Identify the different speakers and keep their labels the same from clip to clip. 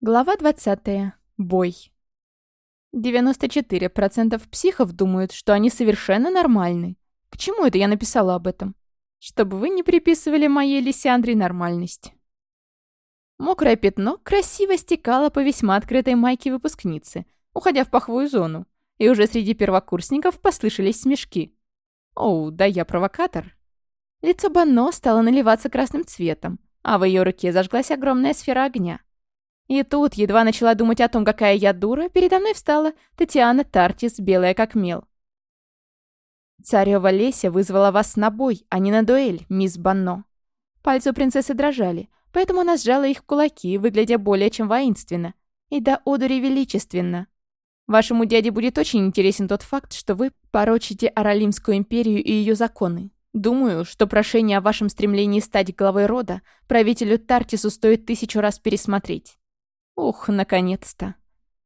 Speaker 1: Глава 20. Бой. 94% психов думают, что они совершенно нормальны. К чему это я написала об этом? Чтобы вы не приписывали моей Лисиандре нормальность. Мокрое пятно красиво стекало по весьма открытой майке выпускницы, уходя в паховую зону, и уже среди первокурсников послышались смешки. «Оу, да я провокатор». Лицо Бано стало наливаться красным цветом, а в ее руке зажглась огромная сфера огня – и тут, едва начала думать о том, какая я дура, передо мной встала Татьяна Тартис, белая как мел. «Царева Леся вызвала вас на бой, а не на дуэль, мисс Банно». Пальцы у принцессы дрожали, поэтому она сжала их в кулаки, выглядя более чем воинственно. И до одури величественно. Вашему дяде будет очень интересен тот факт, что вы порочите Аралимскую империю и ее законы. Думаю, что прошение о вашем стремлении стать главой рода правителю Тартису стоит тысячу раз пересмотреть. Ух, наконец-то.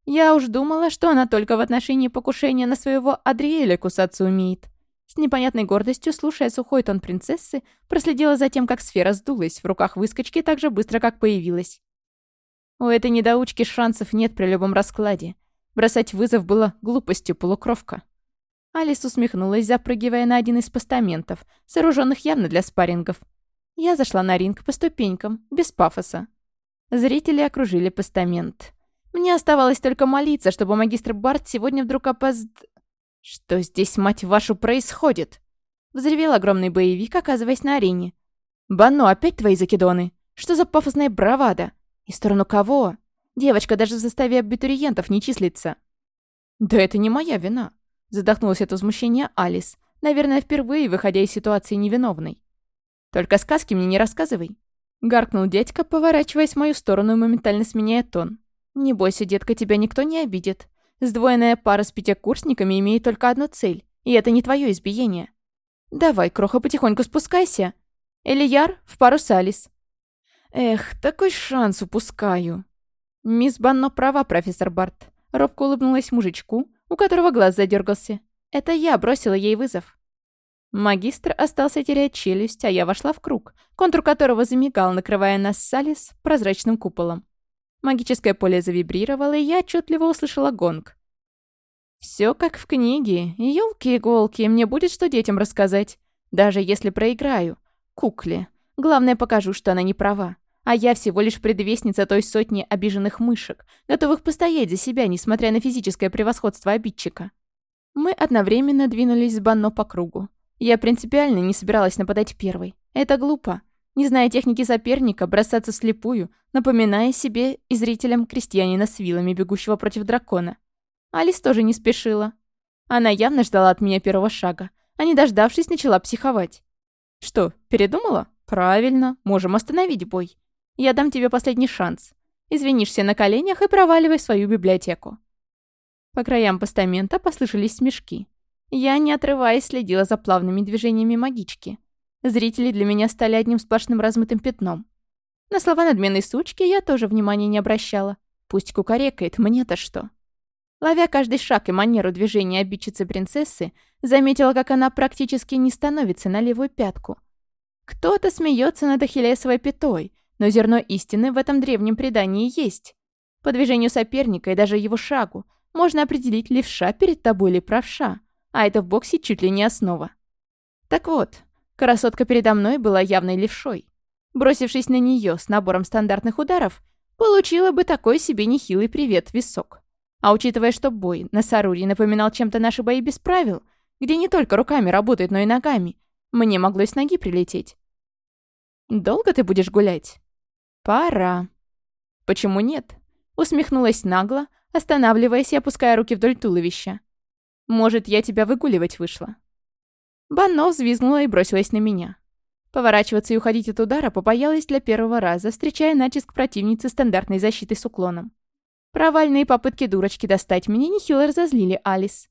Speaker 1: Я уж думала, что она только в отношении покушения на своего Адриэля кусаться умеет. С непонятной гордостью, слушая сухой тон принцессы, проследила за тем, как сфера сдулась в руках выскочки так же быстро, как появилась. У этой недоучки шансов нет при любом раскладе. Бросать вызов было глупостью полукровка. Алис усмехнулась, запрыгивая на один из постаментов, сооруженных явно для спаррингов. Я зашла на ринг по ступенькам, без пафоса, Зрители окружили постамент. Мне оставалось только молиться, чтобы магистр Барт сегодня вдруг опозд... «Что здесь, мать вашу, происходит?» Взревел огромный боевик, оказываясь на арене. «Бано, опять твои закидоны? Что за пафосная бравада? И сторону кого? Девочка даже в составе абитуриентов не числится». «Да это не моя вина», — задохнулась от возмущения Алис, наверное, впервые выходя из ситуации невиновной. «Только сказки мне не рассказывай. Гаркнул дядька, поворачиваясь в мою сторону и моментально сменяя тон. «Не бойся, детка, тебя никто не обидит. Сдвоенная пара с пятикурсниками имеет только одну цель, и это не твое избиение. Давай, кроха, потихоньку спускайся. Элияр, в пару с Алис». «Эх, такой шанс упускаю». «Мисс Банно права, профессор Барт», — робко улыбнулась мужичку, у которого глаз задергался. «Это я бросила ей вызов». Магистр остался терять челюсть, а я вошла в круг, контур которого замигал, накрывая нас с Алис прозрачным куполом. Магическое поле завибрировало, и я отчетливо услышала гонг. Все как в книге. Ёлки-иголки, мне будет что детям рассказать. Даже если проиграю. Кукле. Главное, покажу, что она не права. А я всего лишь предвестница той сотни обиженных мышек, готовых постоять за себя, несмотря на физическое превосходство обидчика. Мы одновременно двинулись с Банно по кругу. Я принципиально не собиралась нападать первой. Это глупо. Не зная техники соперника, бросаться вслепую, напоминая себе и зрителям крестьянина с вилами, бегущего против дракона. Алис тоже не спешила. Она явно ждала от меня первого шага, а не дождавшись, начала психовать. «Что, передумала? Правильно, можем остановить бой. Я дам тебе последний шанс. Извинишься на коленях и проваливай свою библиотеку». По краям постамента послышались смешки. Я, не отрываясь, следила за плавными движениями магички. Зрители для меня стали одним сплошным размытым пятном. На слова надменной сучки я тоже внимания не обращала. Пусть кукарекает, мне-то что. Ловя каждый шаг и манеру движения обидчицы принцессы, заметила, как она практически не становится на левую пятку. Кто-то смеется над Ахиллесовой пятой, но зерно истины в этом древнем предании есть. По движению соперника и даже его шагу можно определить, левша перед тобой или правша — а это в боксе чуть ли не основа. Так вот, красотка передо мной была явной левшой. Бросившись на нее с набором стандартных ударов, получила бы такой себе нехилый привет висок. А учитывая, что бой на Сарури напоминал чем-то наши бои без правил, где не только руками работает, но и ногами, мне могло и с ноги прилететь. «Долго ты будешь гулять?» «Пора». «Почему нет?» Усмехнулась нагло, останавливаясь и опуская руки вдоль туловища. Может, я тебя выгуливать вышла?» Банно взвизгнула и бросилась на меня. Поворачиваться и уходить от удара побоялась для первого раза, встречая натиск противницы стандартной защиты с уклоном. Провальные попытки дурочки достать меня нехило разозлили Алис.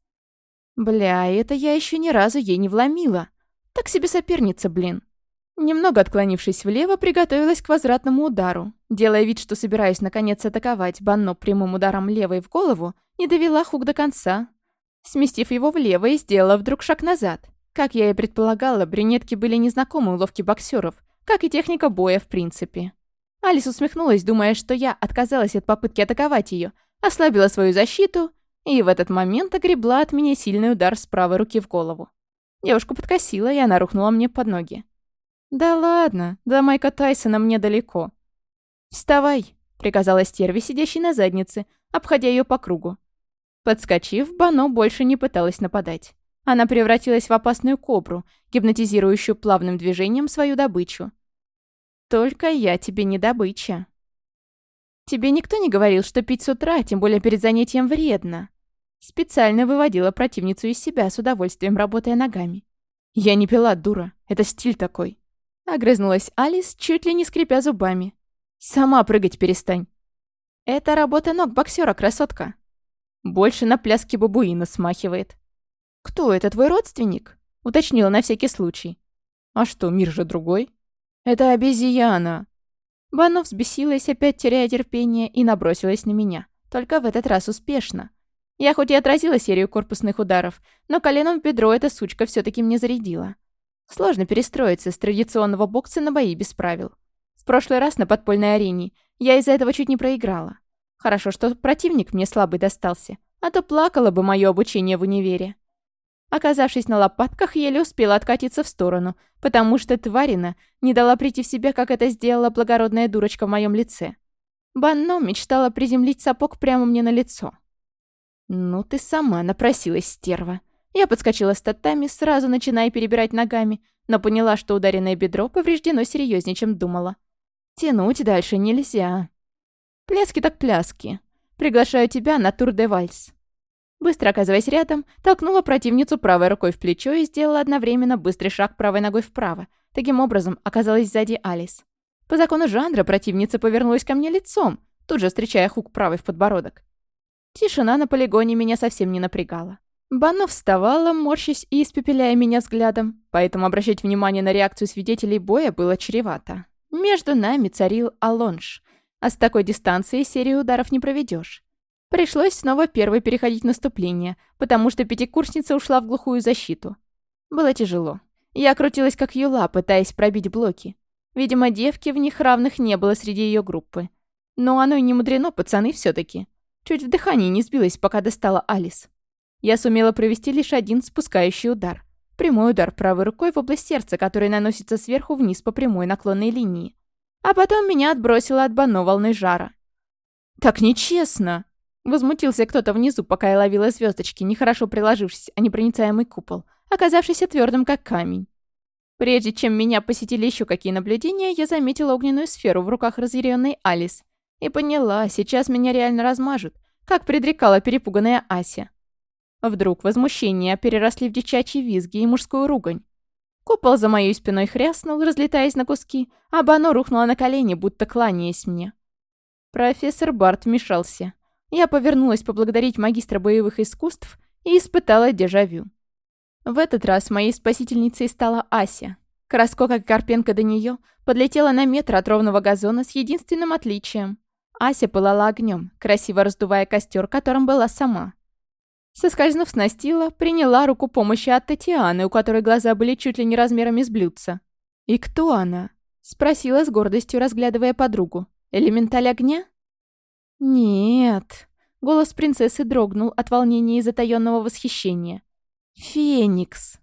Speaker 1: Бля, это я еще ни разу ей не вломила. Так себе соперница, блин. Немного отклонившись влево, приготовилась к возвратному удару. Делая вид, что собираюсь наконец атаковать Банно прямым ударом левой в голову, не довела хук до конца, сместив его влево и сделав вдруг шаг назад. Как я и предполагала, брюнетки были незнакомы уловки боксеров, как и техника боя в принципе. Алис усмехнулась, думая, что я отказалась от попытки атаковать ее, ослабила свою защиту и в этот момент огребла от меня сильный удар с правой руки в голову. Девушку подкосила, и она рухнула мне под ноги. «Да ладно, до Майка Тайсона мне далеко». «Вставай», — приказала стерви, сидящей на заднице, обходя ее по кругу. Подскочив, Бано больше не пыталась нападать. Она превратилась в опасную кобру, гипнотизирующую плавным движением свою добычу. «Только я тебе не добыча». «Тебе никто не говорил, что пить с утра, тем более перед занятием, вредно?» Специально выводила противницу из себя, с удовольствием работая ногами. «Я не пила, дура. Это стиль такой». Огрызнулась Алис, чуть ли не скрипя зубами. «Сама прыгать перестань». «Это работа ног боксера, красотка», больше на пляске бабуина смахивает. «Кто это, твой родственник?» — уточнила на всякий случай. «А что, мир же другой?» «Это обезьяна!» Банов взбесилась, опять теряя терпение, и набросилась на меня. Только в этот раз успешно. Я хоть и отразила серию корпусных ударов, но коленом в бедро эта сучка все таки мне зарядила. Сложно перестроиться с традиционного бокса на бои без правил. В прошлый раз на подпольной арене я из-за этого чуть не проиграла. Хорошо, что противник мне слабый достался, а то плакало бы мое обучение в универе. Оказавшись на лопатках, еле успела откатиться в сторону, потому что тварина не дала прийти в себя, как это сделала благородная дурочка в моем лице. Банно мечтала приземлить сапог прямо мне на лицо. «Ну ты сама напросилась, стерва!» Я подскочила с татами, сразу начиная перебирать ногами, но поняла, что ударенное бедро повреждено серьезнее, чем думала. «Тянуть дальше нельзя. Пляски так пляски. Приглашаю тебя на тур де вальс. Быстро оказываясь рядом, толкнула противницу правой рукой в плечо и сделала одновременно быстрый шаг правой ногой вправо. Таким образом, оказалась сзади Алис. По закону жанра противница повернулась ко мне лицом, тут же встречая хук правой в подбородок. Тишина на полигоне меня совсем не напрягала. Банно вставала, морщась и испепеляя меня взглядом, поэтому обращать внимание на реакцию свидетелей боя было чревато. Между нами царил Алонж, а с такой дистанции серию ударов не проведешь. Пришлось снова первой переходить наступление, потому что пятикурсница ушла в глухую защиту. Было тяжело. Я крутилась как юла, пытаясь пробить блоки. Видимо, девки в них равных не было среди ее группы. Но оно и не мудрено, пацаны все таки Чуть в дыхании не сбилась, пока достала Алис. Я сумела провести лишь один спускающий удар. Прямой удар правой рукой в область сердца, который наносится сверху вниз по прямой наклонной линии. А потом меня отбросило от бано волны жара. «Так нечестно!» Возмутился кто-то внизу, пока я ловила звездочки, нехорошо приложившись о непроницаемый купол, оказавшийся твердым как камень. Прежде чем меня посетили еще какие наблюдения, я заметила огненную сферу в руках разъяренной Алис. И поняла, сейчас меня реально размажут, как предрекала перепуганная Ася. Вдруг возмущения переросли в дичачьи визги и мужскую ругань. Купол за моей спиной хряснул, разлетаясь на куски, а Бано рухнула на колени, будто кланяясь мне. Профессор Барт вмешался. Я повернулась поблагодарить магистра боевых искусств и испытала дежавю. В этот раз моей спасительницей стала Ася. Краско, как Карпенко до нее, подлетела на метр от ровного газона с единственным отличием. Ася пылала огнем, красиво раздувая костер, которым была сама. Соскользнув с настила, приняла руку помощи от Татьяны, у которой глаза были чуть ли не размерами с блюдца. «И кто она?» — спросила с гордостью, разглядывая подругу. «Элементаль огня?» «Нет». Голос принцессы дрогнул от волнения и затаённого восхищения. «Феникс!»